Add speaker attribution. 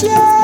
Speaker 1: Vive